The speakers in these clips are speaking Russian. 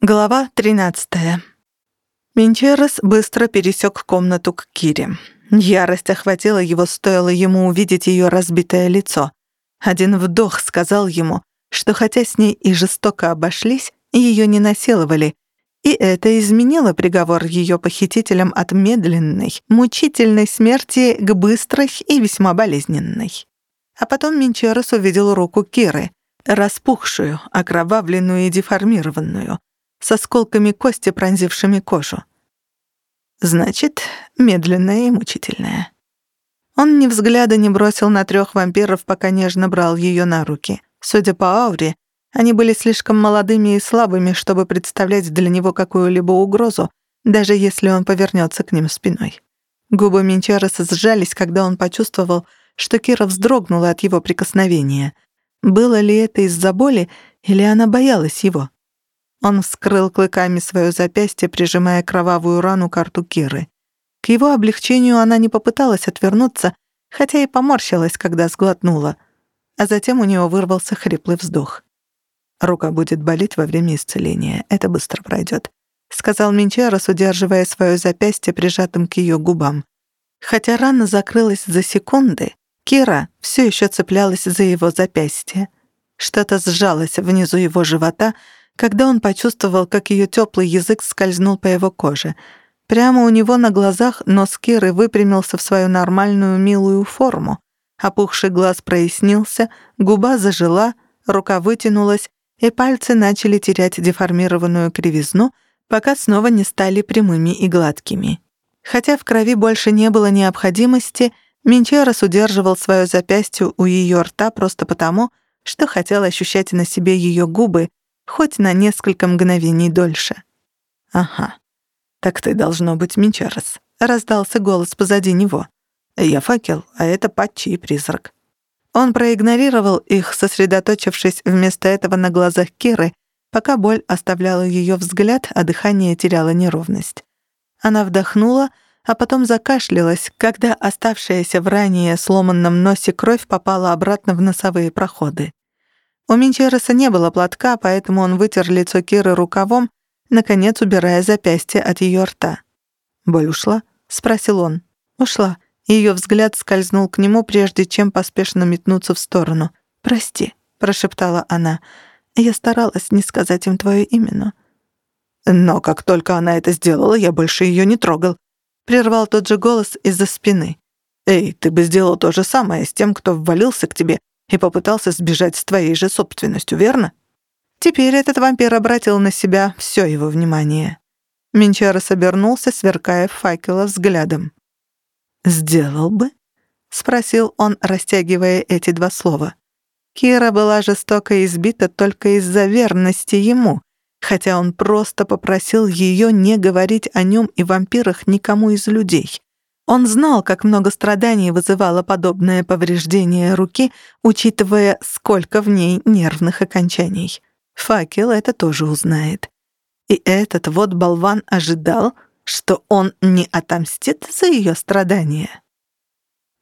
Глава 13. Минчерес быстро пересек комнату к Кире. Ярость охватила его, стоило ему увидеть ее разбитое лицо. Один вдох сказал ему, что хотя с ней и жестоко обошлись, ее не насиловали, и это изменило приговор ее похитителям от медленной, мучительной смерти к быстрой и весьма болезненной. А потом Минчерес увидел руку Киры, распухшую, окровавленную и деформированную, с осколками кости, пронзившими кожу. Значит, медленная и мучительная. Он ни взгляда не бросил на трех вампиров, пока нежно брал ее на руки. Судя по ауре, они были слишком молодыми и слабыми, чтобы представлять для него какую-либо угрозу, даже если он повернется к ним спиной. Губы Минчареса сжались, когда он почувствовал, что Кира вздрогнула от его прикосновения. Было ли это из-за боли, или она боялась его? Он вскрыл клыками свое запястье, прижимая кровавую рану к рту Киры. К его облегчению она не попыталась отвернуться, хотя и поморщилась, когда сглотнула. А затем у него вырвался хриплый вздох. «Рука будет болеть во время исцеления. Это быстро пройдет», — сказал Минчарос, удерживая свое запястье прижатым к ее губам. Хотя рана закрылась за секунды, Кира все еще цеплялась за его запястье. Что-то сжалось внизу его живота — когда он почувствовал, как ее теплый язык скользнул по его коже. Прямо у него на глазах нос Киры выпрямился в свою нормальную милую форму. Опухший глаз прояснился, губа зажила, рука вытянулась, и пальцы начали терять деформированную кривизну, пока снова не стали прямыми и гладкими. Хотя в крови больше не было необходимости, Минчерос удерживал свое запястье у ее рта просто потому, что хотел ощущать на себе ее губы, хоть на несколько мгновений дольше. «Ага, так ты должно быть Минчарес», — раздался голос позади него. «Я факел, а это Патчи и призрак». Он проигнорировал их, сосредоточившись вместо этого на глазах Киры, пока боль оставляла ее взгляд, а дыхание теряло неровность. Она вдохнула, а потом закашлялась, когда оставшаяся в ранее сломанном носе кровь попала обратно в носовые проходы. У Минчереса не было платка, поэтому он вытер лицо Киры рукавом, наконец убирая запястье от ее рта. «Боль ушла?» — спросил он. «Ушла». Ее взгляд скользнул к нему, прежде чем поспешно метнуться в сторону. «Прости», — прошептала она. «Я старалась не сказать им твое имя, Но как только она это сделала, я больше ее не трогал. Прервал тот же голос из-за спины. «Эй, ты бы сделал то же самое с тем, кто ввалился к тебе и попытался сбежать с твоей же собственностью, верно? Теперь этот вампир обратил на себя все его внимание. Минчарос обернулся, сверкая факела взглядом. «Сделал бы?» — спросил он, растягивая эти два слова. Кира была жестоко избита только из-за верности ему, хотя он просто попросил ее не говорить о нем и вампирах никому из людей. Он знал, как много страданий вызывало подобное повреждение руки, учитывая, сколько в ней нервных окончаний. Факел это тоже узнает. И этот вот болван ожидал, что он не отомстит за ее страдания.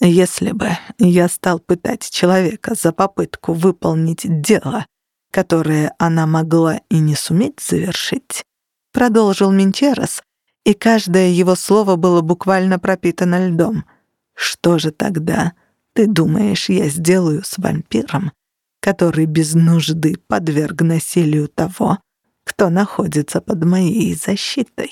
Если бы я стал пытать человека за попытку выполнить дело, которое она могла и не суметь завершить, продолжил Минчерос, и каждое его слово было буквально пропитано льдом. Что же тогда, ты думаешь, я сделаю с вампиром, который без нужды подверг насилию того, кто находится под моей защитой?»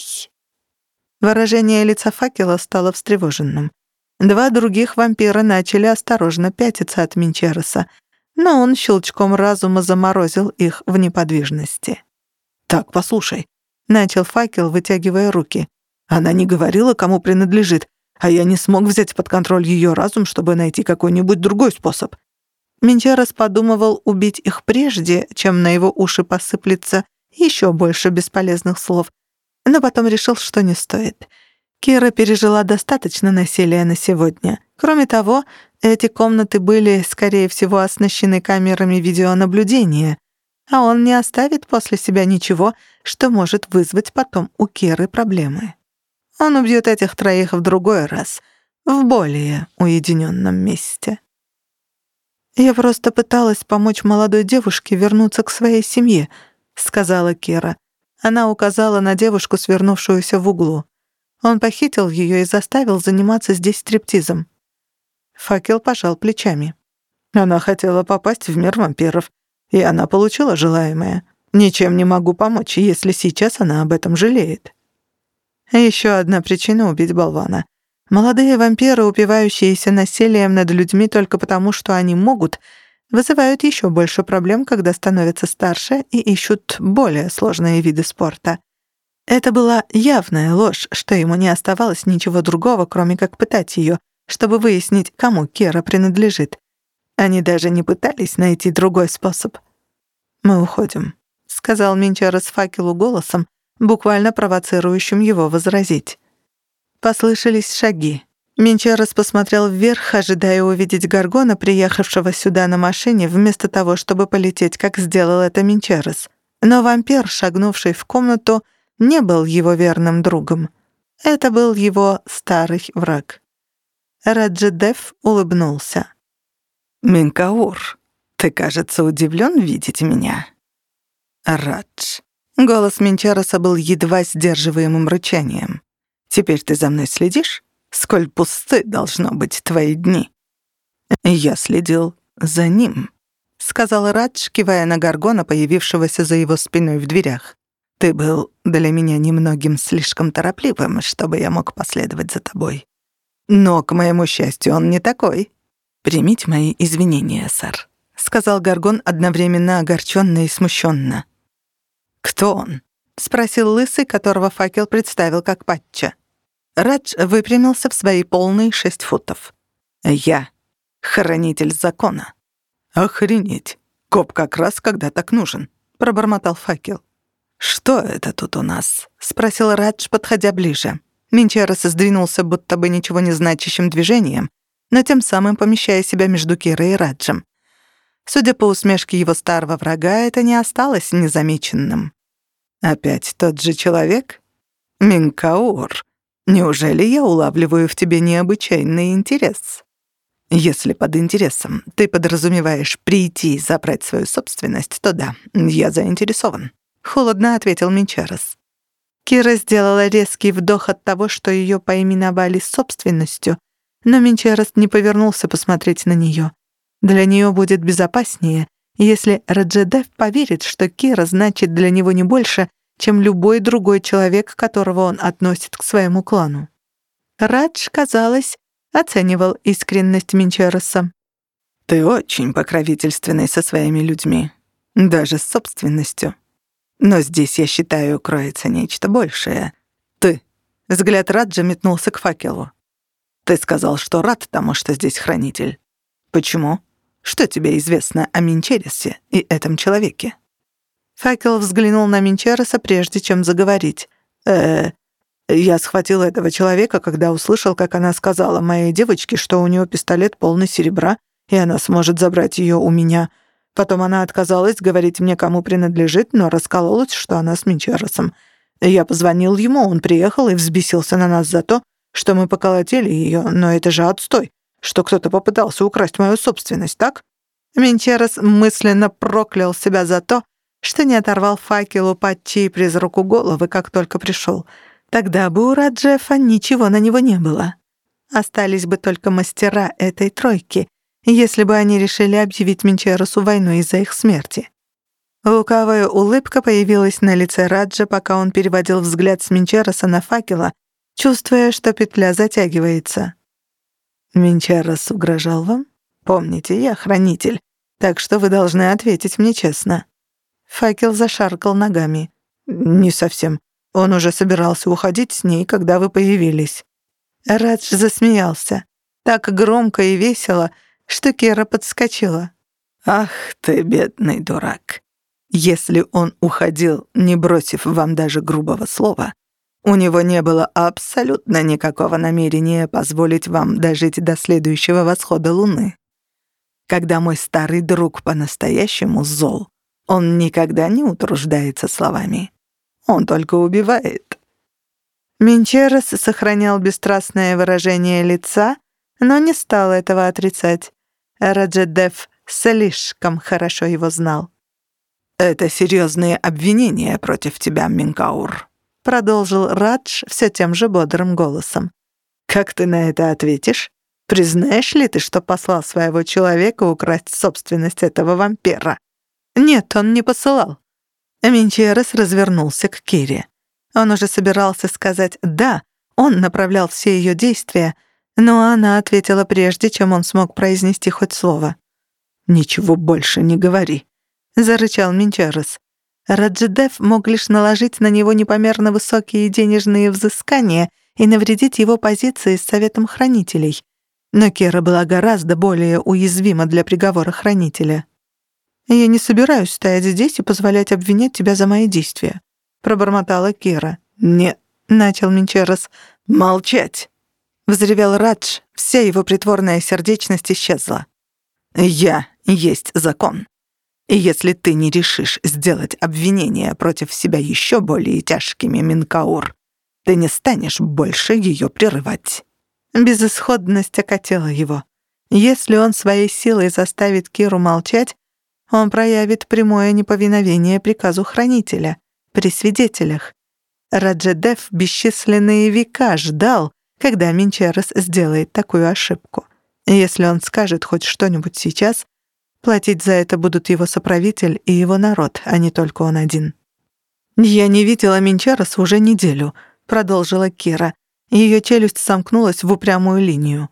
Выражение лица факела стало встревоженным. Два других вампира начали осторожно пятиться от Минчереса, но он щелчком разума заморозил их в неподвижности. «Так, послушай, Начал факел, вытягивая руки. Она не говорила, кому принадлежит, а я не смог взять под контроль ее разум, чтобы найти какой-нибудь другой способ. Менчарос подумывал убить их прежде, чем на его уши посыплется еще больше бесполезных слов, но потом решил, что не стоит. Кира пережила достаточно насилия на сегодня. Кроме того, эти комнаты были, скорее всего, оснащены камерами видеонаблюдения, а он не оставит после себя ничего, что может вызвать потом у Керы проблемы. Он убьет этих троих в другой раз, в более уединенном месте. «Я просто пыталась помочь молодой девушке вернуться к своей семье», — сказала Кера. Она указала на девушку, свернувшуюся в углу. Он похитил ее и заставил заниматься здесь стриптизом. Факел пожал плечами. Она хотела попасть в мир вампиров, и она получила желаемое. Ничем не могу помочь, если сейчас она об этом жалеет. Еще одна причина убить болвана. Молодые вампиры, упивающиеся насилием над людьми только потому, что они могут, вызывают еще больше проблем, когда становятся старше и ищут более сложные виды спорта. Это была явная ложь, что ему не оставалось ничего другого, кроме как пытать ее, чтобы выяснить, кому Кера принадлежит. Они даже не пытались найти другой способ. «Мы уходим», — сказал Минчарес факелу голосом, буквально провоцирующим его возразить. Послышались шаги. Минчарес посмотрел вверх, ожидая увидеть Гаргона, приехавшего сюда на машине, вместо того, чтобы полететь, как сделал это Минчарес. Но вампир, шагнувший в комнату, не был его верным другом. Это был его старый враг. Раджедев улыбнулся. «Минкаур, ты, кажется, удивлен видеть меня?» «Радж». Голос Минчароса был едва сдерживаемым рычанием. Теперь ты за мной следишь? Сколь пусты должно быть твои дни?» «Я следил за ним», — сказал Радж, кивая на Гаргона, появившегося за его спиной в дверях. «Ты был для меня немногим слишком торопливым, чтобы я мог последовать за тобой. Но, к моему счастью, он не такой. Примите мои извинения, сэр», — сказал Гаргон одновременно огорченно и смущенно. «Кто он?» — спросил Лысый, которого факел представил как Патча. Радж выпрямился в свои полные шесть футов. «Я — хранитель закона». «Охренеть! Коп как раз, когда так нужен», — пробормотал факел. «Что это тут у нас?» — спросил Радж, подходя ближе. Минчарес сдвинулся будто бы ничего не значащим движением, но тем самым помещая себя между Кирой и Раджем. Судя по усмешке его старого врага, это не осталось незамеченным. «Опять тот же человек?» «Минкаур», Неужели я улавливаю в тебе необычайный интерес? Если под интересом ты подразумеваешь прийти и забрать свою собственность, то да, я заинтересован. Холодно ответил Минчарес. Кира сделала резкий вдох от того, что ее поименовали собственностью, но Минчарес не повернулся посмотреть на нее. Для нее будет безопаснее, если Раджедев поверит, что Кира значит для него не больше, чем любой другой человек, которого он относит к своему клану. Радж, казалось, оценивал искренность Минчереса. «Ты очень покровительственный со своими людьми, даже с собственностью. Но здесь, я считаю, кроется нечто большее. Ты». Взгляд Раджа метнулся к факелу. «Ты сказал, что рад тому, что здесь хранитель. Почему? Что тебе известно о Минчересе и этом человеке?» Факел взглянул на Минчереса, прежде чем заговорить. э я схватил этого человека, когда услышал, как она сказала моей девочке, что у нее пистолет полный серебра, и она сможет забрать ее у меня. Потом она отказалась говорить мне, кому принадлежит, но раскололась, что она с Минчересом. Я позвонил ему, он приехал и взбесился на нас за то, что мы поколотили ее, но это же отстой, что кто-то попытался украсть мою собственность, так? Минчерес мысленно проклял себя за то, что не оторвал факелу чьей призраку головы, как только пришел. Тогда бы у Раджефа ничего на него не было. Остались бы только мастера этой тройки, если бы они решили объявить Минчеросу войну из-за их смерти. Лукавая улыбка появилась на лице Раджа, пока он переводил взгляд с Минчероса на факела, чувствуя, что петля затягивается. «Минчерос угрожал вам? Помните, я хранитель, так что вы должны ответить мне честно». Факел зашаркал ногами. «Не совсем. Он уже собирался уходить с ней, когда вы появились». Радж засмеялся. Так громко и весело, что Кера подскочила. «Ах ты, бедный дурак. Если он уходил, не бросив вам даже грубого слова, у него не было абсолютно никакого намерения позволить вам дожить до следующего восхода Луны. Когда мой старый друг по-настоящему зол, он никогда не утруждается словами. Он только убивает. Минчерес сохранял бесстрастное выражение лица, но не стал этого отрицать. Раджедев слишком хорошо его знал. «Это серьезные обвинения против тебя, Минкаур», — продолжил Радж все тем же бодрым голосом. «Как ты на это ответишь? Признаешь ли ты, что послал своего человека украсть собственность этого вампира?» «Нет, он не посылал». Минчерес развернулся к Кире. Он уже собирался сказать «да», он направлял все ее действия, но она ответила прежде, чем он смог произнести хоть слово. «Ничего больше не говори», — зарычал Минчарес. Раджидев мог лишь наложить на него непомерно высокие денежные взыскания и навредить его позиции с Советом Хранителей. Но Кера была гораздо более уязвима для приговора Хранителя. «Я не собираюсь стоять здесь и позволять обвинять тебя за мои действия», — пробормотала Кера. «Нет», — начал Минчерес, — «молчать». Взревел Радж, вся его притворная сердечность исчезла. «Я есть закон. И если ты не решишь сделать обвинения против себя еще более тяжкими, Минкаур, ты не станешь больше ее прерывать». Безысходность окатила его. Если он своей силой заставит Киру молчать, он проявит прямое неповиновение приказу хранителя при свидетелях. Раджедев бесчисленные века ждал, когда Минчерес сделает такую ошибку. Если он скажет хоть что-нибудь сейчас, Платить за это будут его соправитель и его народ, а не только он один. «Я не видела Минчараса уже неделю», — продолжила Кира. Ее челюсть сомкнулась в упрямую линию.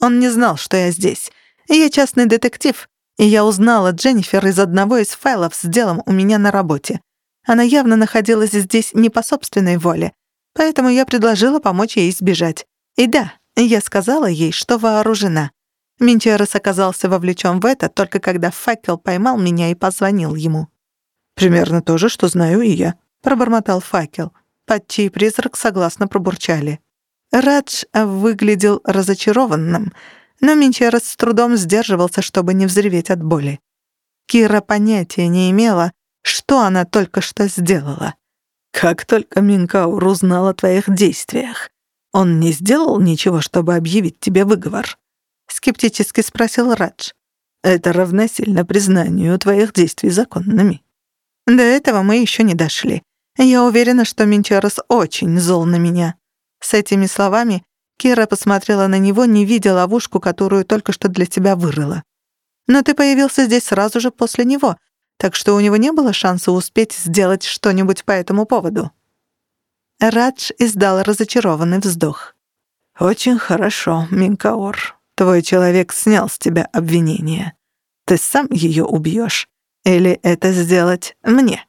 «Он не знал, что я здесь. Я частный детектив, и я узнала Дженнифер из одного из файлов с делом у меня на работе. Она явно находилась здесь не по собственной воле, поэтому я предложила помочь ей избежать. И да, я сказала ей, что вооружена. Минчерес оказался вовлечен в это только когда факел поймал меня и позвонил ему. «Примерно то же, что знаю и я», — пробормотал факел. Патчи и призрак согласно пробурчали. Радж выглядел разочарованным, но Минчерес с трудом сдерживался, чтобы не взреветь от боли. Кира понятия не имела, что она только что сделала. «Как только Минкаур узнал о твоих действиях, он не сделал ничего, чтобы объявить тебе выговор?» — скептически спросил Радж. «Это равносильно признанию твоих действий законными». «До этого мы еще не дошли. Я уверена, что Минчарос очень зол на меня». С этими словами Кира посмотрела на него, не видя ловушку, которую только что для тебя вырыла. «Но ты появился здесь сразу же после него, так что у него не было шанса успеть сделать что-нибудь по этому поводу». Радж издал разочарованный вздох. «Очень хорошо, Минкаор. Твой человек снял с тебя обвинение. Ты сам ее убьешь. Или это сделать мне?»